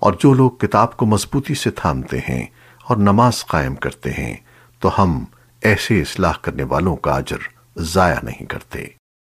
اور جو لوگ کتاب کو مضبوطی سے تھامتے ہیں اور نماز قائم کرتے ہیں، تو ہم ایسے اصلاح کرنے والوں کا اجر ضائع نہیں کرتے۔